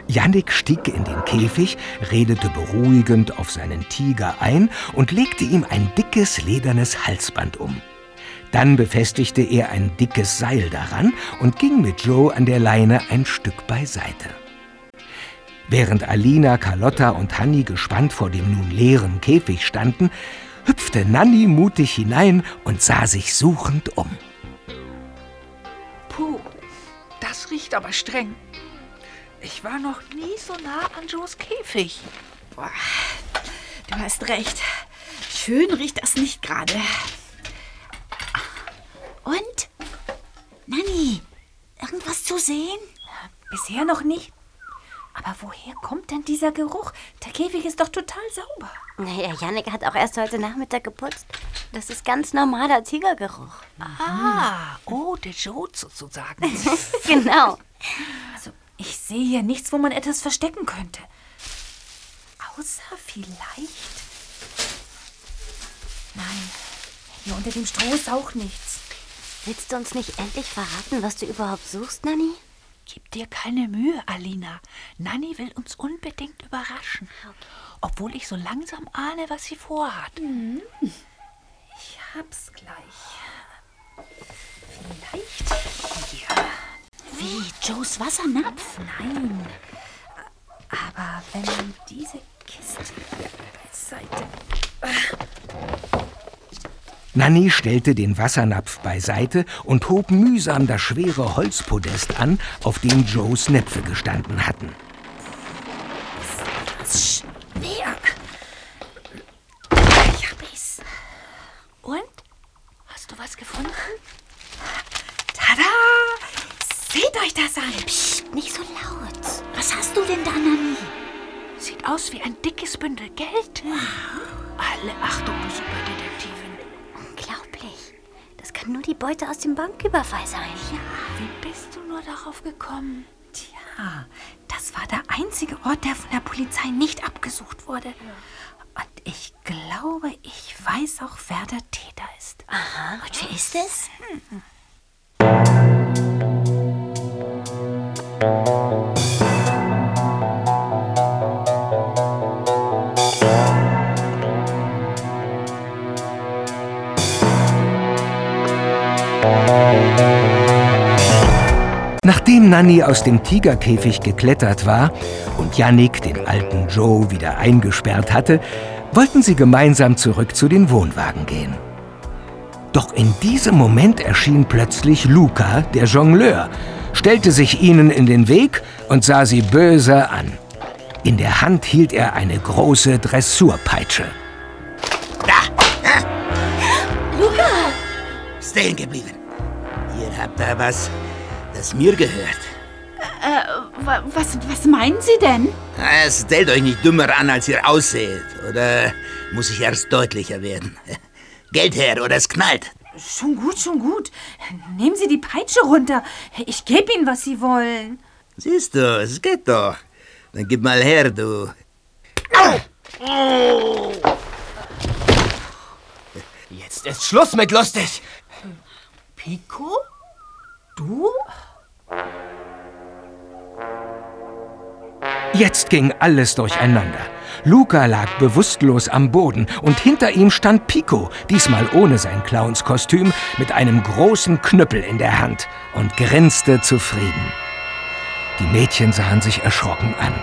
Jannik stieg in den Käfig, redete beruhigend auf seinen Tiger ein und legte ihm ein dickes ledernes Halsband um. Dann befestigte er ein dickes Seil daran und ging mit Joe an der Leine ein Stück beiseite. Während Alina, Carlotta und Hanni gespannt vor dem nun leeren Käfig standen, hüpfte Nanni mutig hinein und sah sich suchend um. Puh, das riecht aber streng. Ich war noch nie so nah an Joes Käfig. Boah, du hast recht. Schön riecht das nicht gerade. Und? Nanni, irgendwas zu sehen? Bisher noch nicht. Aber woher kommt denn dieser Geruch? Der Käfig ist doch total sauber. Naja, Yannick hat auch erst heute Nachmittag geputzt. Das ist ganz normaler Tigergeruch. Ah, oh, der Joe sozusagen. genau. Also, ich sehe hier nichts, wo man etwas verstecken könnte. Außer vielleicht. Nein, hier unter dem Stroh ist auch nichts. Willst du uns nicht endlich verraten, was du überhaupt suchst, Nanny? Gib dir keine Mühe, Alina. Nanny will uns unbedingt überraschen. Obwohl ich so langsam ahne, was sie vorhat. Ich hab's gleich. Vielleicht. Wie, Joes Wassernapf? Nein. Aber wenn man diese Kiste hier beiseite. Nanny stellte den Wassernapf beiseite und hob mühsam das schwere Holzpodest an, auf dem Joes Näpfe gestanden hatten. Das schwer. Ich hab es. Und? Hast du was gefunden? Tada! Seht euch das an. Psst, nicht so laut. Was hast du denn da, Nanny? Sieht aus wie ein dickes Bündel Geld. Alle Achtung, Superdetektivin. Unglaublich. Das kann nur die Beute aus dem Banküberfall sein. Wie bist du nur darauf gekommen? Tja, das war der einzige Ort, der von der Polizei nicht abgesucht wurde. Und ich glaube, ich weiß auch, wer der Täter ist. Aha, und wer ist es? Nachdem Nanny aus dem Tigerkäfig geklettert war und Yannick den alten Joe wieder eingesperrt hatte, wollten sie gemeinsam zurück zu den Wohnwagen gehen. Doch in diesem Moment erschien plötzlich Luca, der Jongleur, stellte sich ihnen in den Weg und sah sie böse an. In der Hand hielt er eine große Dressurpeitsche. Stehen geblieben. Ihr habt da was, das mir gehört. Äh, wa- was, was meinen Sie denn? Ah, Stellt euch nicht dümmer an, als ihr ausseht. Oder muss ich erst deutlicher werden? Geld her oder es knallt. Schon gut, schon gut. Nehmen Sie die Peitsche runter. Ich gebe Ihnen, was Sie wollen. Siehst du, es geht doch. Dann gib mal her, du. Jetzt ist Schluss mit lustig. Pico? Du? Jetzt ging alles durcheinander. Luca lag bewusstlos am Boden und hinter ihm stand Pico, diesmal ohne sein Clownskostüm, mit einem großen Knüppel in der Hand und grinste zufrieden. Die Mädchen sahen sich erschrocken an.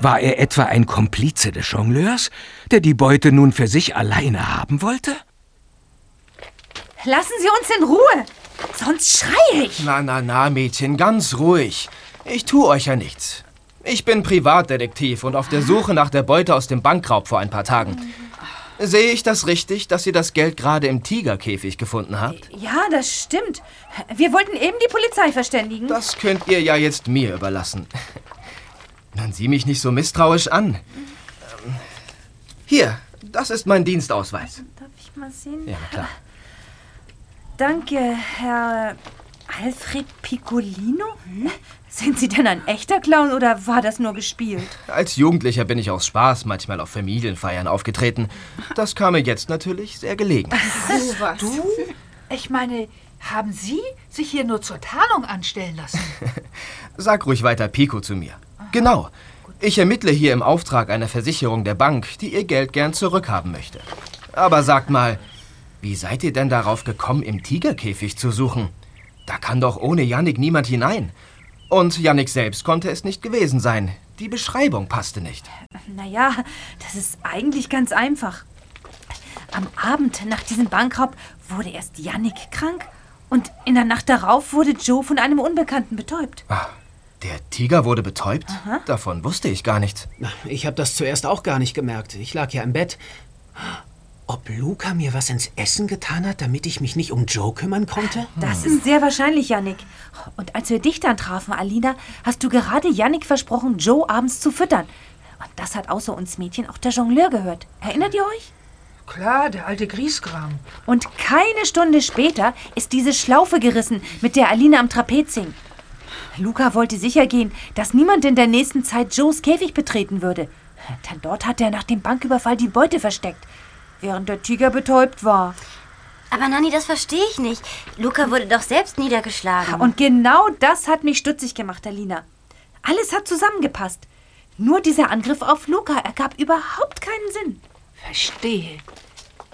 War er etwa ein Komplize des Jongleurs, der die Beute nun für sich alleine haben wollte? Lassen Sie uns in Ruhe. Sonst schreie ich. Na, na, na, Mädchen, ganz ruhig. Ich tu euch ja nichts. Ich bin Privatdetektiv und auf der Suche nach der Beute aus dem Bankraub vor ein paar Tagen. Sehe ich das richtig, dass ihr das Geld gerade im Tigerkäfig gefunden habt? Ja, das stimmt. Wir wollten eben die Polizei verständigen. Das könnt ihr ja jetzt mir überlassen. Dann sieh mich nicht so misstrauisch an. Ähm, Hier, das ist mein Dienstausweis. Darf ich mal sehen? Ja, klar. Danke, Herr Alfred Piccolino. Sind Sie denn ein echter Clown oder war das nur gespielt? Als Jugendlicher bin ich aus Spaß manchmal auf Familienfeiern aufgetreten. Das kam mir jetzt natürlich sehr gelegen. Was? Du? Ich meine, haben Sie sich hier nur zur Tarnung anstellen lassen? Sag ruhig weiter Pico zu mir. Genau. Ich ermittle hier im Auftrag einer Versicherung der Bank, die ihr Geld gern zurückhaben möchte. Aber sagt mal, wie seid ihr denn darauf gekommen, im Tigerkäfig zu suchen? Da kann doch ohne Yannick niemand hinein. Und Yannick selbst konnte es nicht gewesen sein. Die Beschreibung passte nicht. Naja, das ist eigentlich ganz einfach. Am Abend nach diesem Bankraub wurde erst Yannick krank und in der Nacht darauf wurde Joe von einem Unbekannten betäubt. Der Tiger wurde betäubt? Davon wusste ich gar nichts. Ich habe das zuerst auch gar nicht gemerkt. Ich lag ja im Bett. Ob Luca mir was ins Essen getan hat, damit ich mich nicht um Joe kümmern konnte? Das ist sehr wahrscheinlich, Yannick. Und als wir dich dann trafen, Alina, hast du gerade Yannick versprochen, Joe abends zu füttern. Und das hat außer uns Mädchen auch der Jongleur gehört. Erinnert ihr euch? Klar, der alte Griesgram. Und keine Stunde später ist diese Schlaufe gerissen, mit der Alina am Trapez hing. Luca wollte sicher gehen, dass niemand in der nächsten Zeit Joes Käfig betreten würde. Denn dort hat er nach dem Banküberfall die Beute versteckt, während der Tiger betäubt war. Aber Nanni, das verstehe ich nicht. Luca wurde doch selbst niedergeschlagen. Und genau das hat mich stutzig gemacht, Alina. Alles hat zusammengepasst. Nur dieser Angriff auf Luca ergab überhaupt keinen Sinn. Verstehe.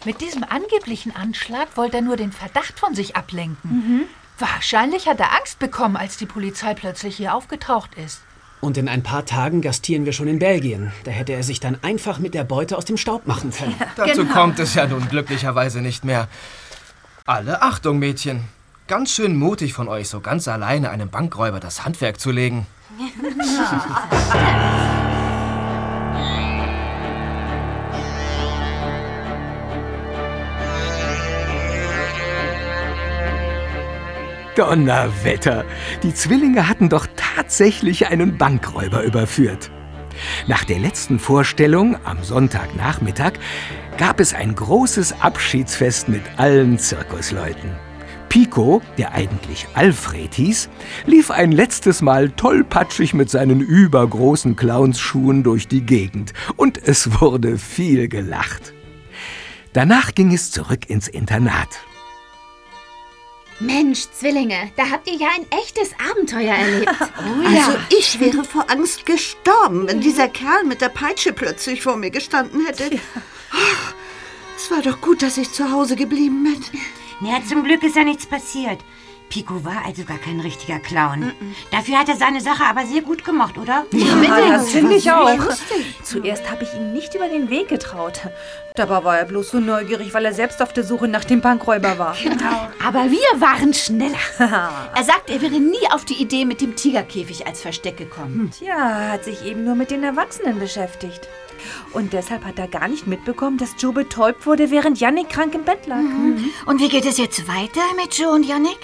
Mit diesem angeblichen Anschlag wollte er nur den Verdacht von sich ablenken. Mhm. Wahrscheinlich hat er Angst bekommen, als die Polizei plötzlich hier aufgetaucht ist. Und in ein paar Tagen gastieren wir schon in Belgien. Da hätte er sich dann einfach mit der Beute aus dem Staub machen können. Dazu Genau. kommt es ja nun glücklicherweise nicht mehr. Alle Achtung, Mädchen. Ganz schön mutig von euch, so ganz alleine einem Bankräuber das Handwerk zu legen. Donnerwetter! Die Zwillinge hatten doch tatsächlich einen Bankräuber überführt. Nach der letzten Vorstellung am Sonntagnachmittag gab es ein großes Abschiedsfest mit allen Zirkusleuten. Pico, der eigentlich Alfred hieß, lief ein letztes Mal tollpatschig mit seinen übergroßen Clownsschuhen durch die Gegend und es wurde viel gelacht. Danach ging es zurück ins Internat. Mensch, Zwillinge, da habt ihr ja ein echtes Abenteuer erlebt. Also ich wäre vor Angst gestorben, wenn dieser Kerl mit der Peitsche plötzlich vor mir gestanden hätte. Ach, es war doch gut, dass ich zu Hause geblieben bin. Ja, zum Glück ist ja nichts passiert. Pico war also gar kein richtiger Clown. Dafür hat er seine Sache aber sehr gut gemacht, oder? Ja, das finde ich auch. Lustig. Zuerst habe ich ihm nicht über den Weg getraut. Dabei war er bloß so neugierig, weil er selbst auf der Suche nach dem Bankräuber war. Aber wir waren schneller. er sagt, er wäre nie auf die Idee mit dem Tigerkäfig als Versteck gekommen. Tja, er hat sich eben nur mit den Erwachsenen beschäftigt. Und deshalb hat er gar nicht mitbekommen, dass Joe betäubt wurde, während Yannick krank im Bett lag. Und wie geht es jetzt weiter mit Joe und Yannick?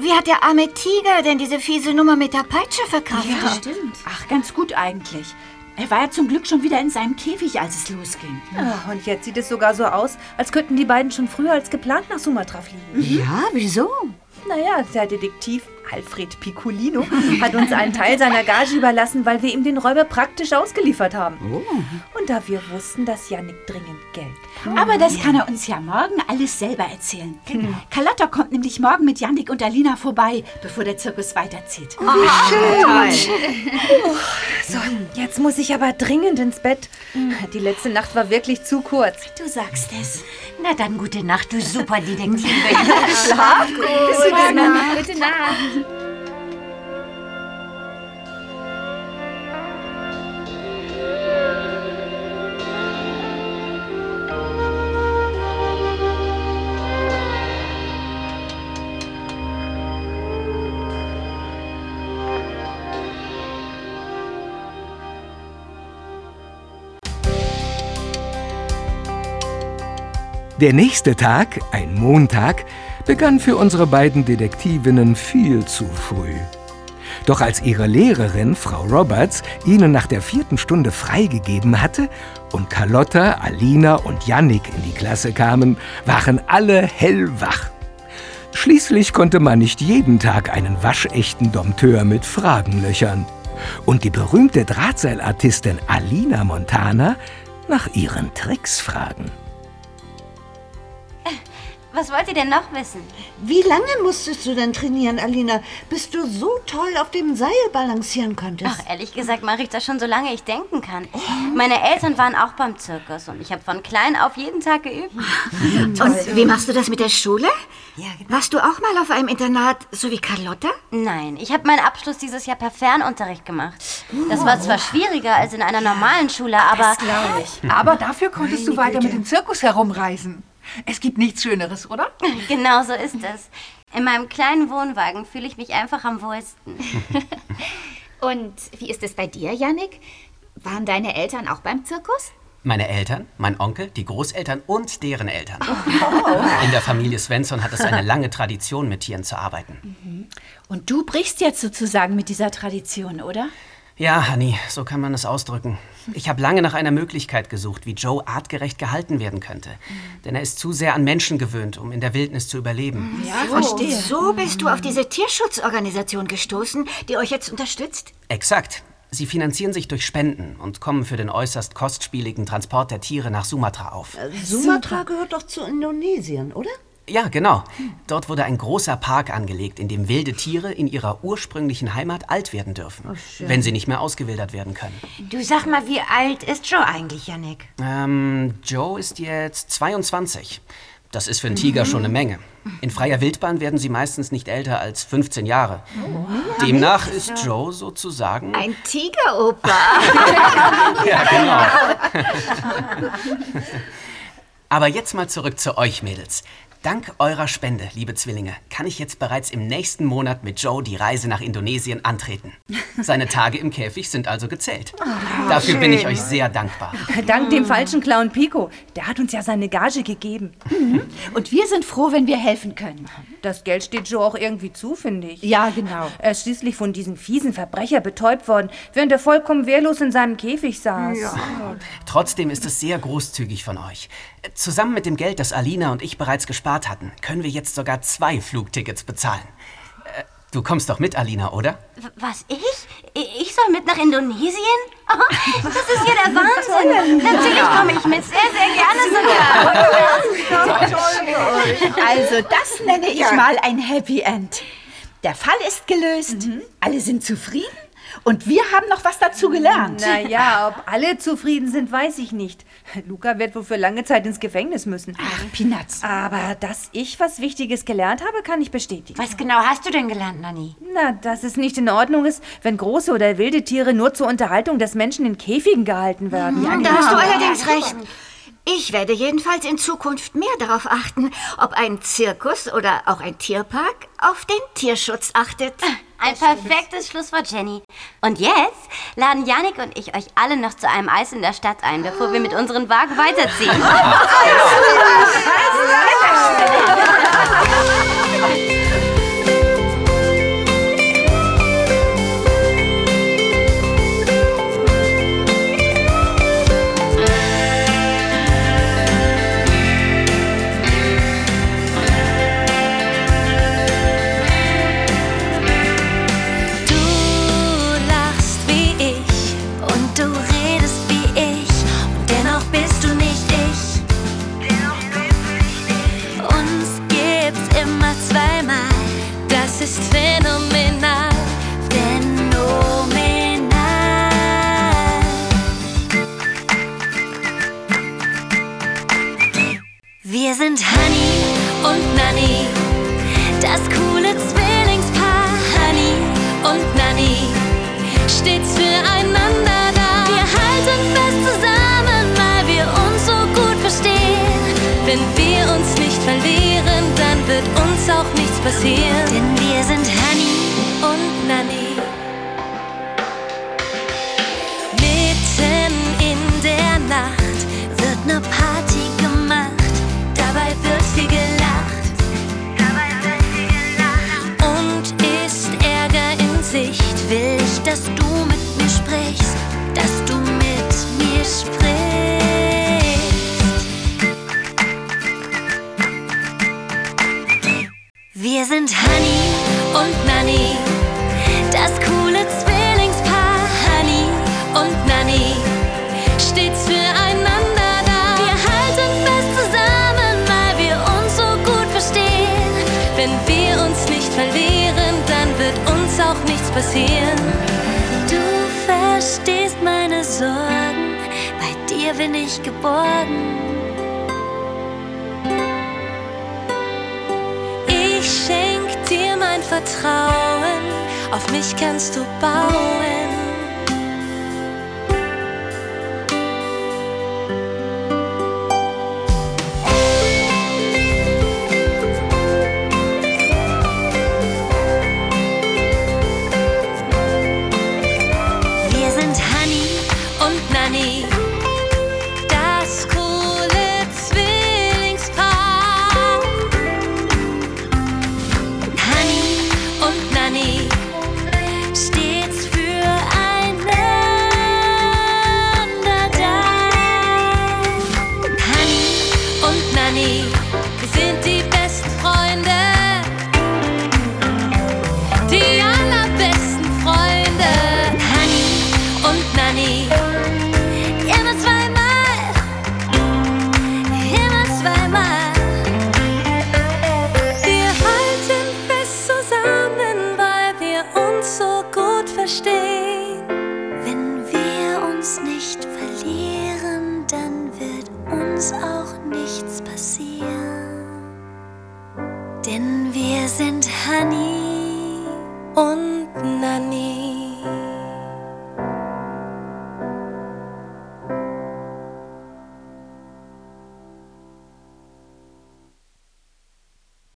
Wie hat der arme Tiger denn diese fiese Nummer mit der Peitsche verkraftet? stimmt. Ach, ganz gut eigentlich. Er war ja zum Glück schon wieder in seinem Käfig, als es losging. Ah, und jetzt sieht es sogar so aus, als könnten die beiden schon früher als geplant nach Sumatra fliegen. Ja, wieso? Naja, der Detektiv Alfred Piccolino hat uns einen Teil seiner Gage überlassen, weil wir ihm den Räuber praktisch ausgeliefert haben. Und da wir wussten, dass Yannick dringend Geld braucht. Aber das kann er uns ja morgen alles selber erzählen. Carlotta kommt nämlich morgen mit Yannick und Alina vorbei, bevor der Zirkus weiterzieht. So, jetzt muss ich aber dringend ins Bett. Die letzte Nacht war wirklich zu kurz. Du sagst es. Na dann, gute Nacht, du Superdetektive. Schlaf gut. Bis morgen. Gute Nacht. Der nächste Tag, ein Montag, begann für unsere beiden Detektivinnen viel zu früh. Doch als ihre Lehrerin, Frau Roberts, ihnen nach der vierten Stunde freigegeben hatte und Carlotta, Alina und Yannick in die Klasse kamen, waren alle hellwach. Schließlich konnte man nicht jeden Tag einen waschechten Dompteur mit Fragen löchern. Und die berühmte Drahtseilartistin Alina Montana nach ihren Tricks fragen. Was wollt ihr denn noch wissen? Wie lange musstest du denn trainieren, Alina, bis du so toll auf dem Seil balancieren konntest? Ach, ehrlich gesagt mache ich das schon so lange ich denken kann. Meine Eltern waren auch beim Zirkus und ich habe von klein auf jeden Tag geübt. Und wie machst du das mit der Schule? Warst du auch mal auf einem Internat, so wie Carlotta? Nein, ich habe meinen Abschluss dieses Jahr per Fernunterricht gemacht. Das war zwar schwieriger als in einer normalen Schule, aber... glaube ich. Aber dafür konntest du weiter mit dem Zirkus herumreisen. Es gibt nichts Schöneres, oder? Genau so ist es. In meinem kleinen Wohnwagen fühle ich mich einfach am wohlsten. Und wie ist es bei dir, Yannick? Waren deine Eltern auch beim Zirkus? Meine Eltern, mein Onkel, die Großeltern und deren Eltern. In der Familie Svensson hat es eine lange Tradition, mit Tieren zu arbeiten. Und du brichst jetzt sozusagen mit dieser Tradition, oder? Ja, Honey, so kann man es ausdrücken. Ich habe lange nach einer Möglichkeit gesucht, wie Joe artgerecht gehalten werden könnte. Denn er ist zu sehr an Menschen gewöhnt, um in der Wildnis zu überleben. Ja, verstehe. So bist du auf diese Tierschutzorganisation gestoßen, die euch jetzt unterstützt? Exakt. Sie finanzieren sich durch Spenden und kommen für den äußerst kostspieligen Transport der Tiere nach Sumatra auf. Sumatra gehört doch zu Indonesien, oder? Ja, genau. Dort wurde ein großer Park angelegt, in dem wilde Tiere in ihrer ursprünglichen Heimat alt werden dürfen, schön. wenn sie nicht mehr ausgewildert werden können. Du sag mal, wie alt ist Joe eigentlich, Yannick? Ähm, Joe ist jetzt 22. Das ist für einen Tiger Mhm. schon eine Menge. In freier Wildbahn werden sie meistens nicht älter als 15 Jahre. Oh. Demnach ist Joe sozusagen. Ein Tigeropa. Ja, genau. Aber jetzt mal zurück zu euch, Mädels. Dank eurer Spende, liebe Zwillinge, kann ich jetzt bereits im nächsten Monat mit Joe die Reise nach Indonesien antreten. Seine Tage im Käfig sind also gezählt. Dafür bin ich schön. euch sehr dankbar. Dank dem falschen Clown Pico. Der hat uns ja seine Gage gegeben. Und wir sind froh, wenn wir helfen können. Das Geld steht Joe auch irgendwie zu, finde ich. Ja, genau. Er ist schließlich von diesem fiesen Verbrecher betäubt worden, während er vollkommen wehrlos in seinem Käfig saß. Trotzdem ist es sehr großzügig von euch. Zusammen mit dem Geld, das Alina und ich bereits gespart hatten, können wir jetzt sogar zwei Flugtickets bezahlen. Du kommst doch mit, Alina, oder? Was, ich? Ich soll mit nach Indonesien? Oh, das ist ja der Wahnsinn. Natürlich komme ich mit, sehr, sehr gerne sogar. Also, das nenne ich mal ein Happy End. Der Fall ist gelöst, alle sind zufrieden und wir haben noch was dazu gelernt. Naja, ob alle zufrieden sind, weiß ich nicht. Luca wird wohl für lange Zeit ins Gefängnis müssen. Ach, Peanuts. Aber dass ich was Wichtiges gelernt habe, kann ich bestätigen. Was genau hast du denn gelernt, Nanni? Na, dass es nicht in Ordnung ist, wenn große oder wilde Tiere nur zur Unterhaltung des Menschen in Käfigen gehalten werden. Ja, da hast du allerdings recht. Ich werde jedenfalls in Zukunft mehr darauf achten, ob ein Zirkus oder auch ein Tierpark auf den Tierschutz achtet. Ein perfektes Schlusswort, Jenny. Und jetzt laden Janik und ich euch alle noch zu einem Eis in der Stadt ein, bevor wir mit unseren Wagen weiterziehen. dir bin ich geborgen. Ich schenk dir mein Vertrauen, auf mich kannst du bauen.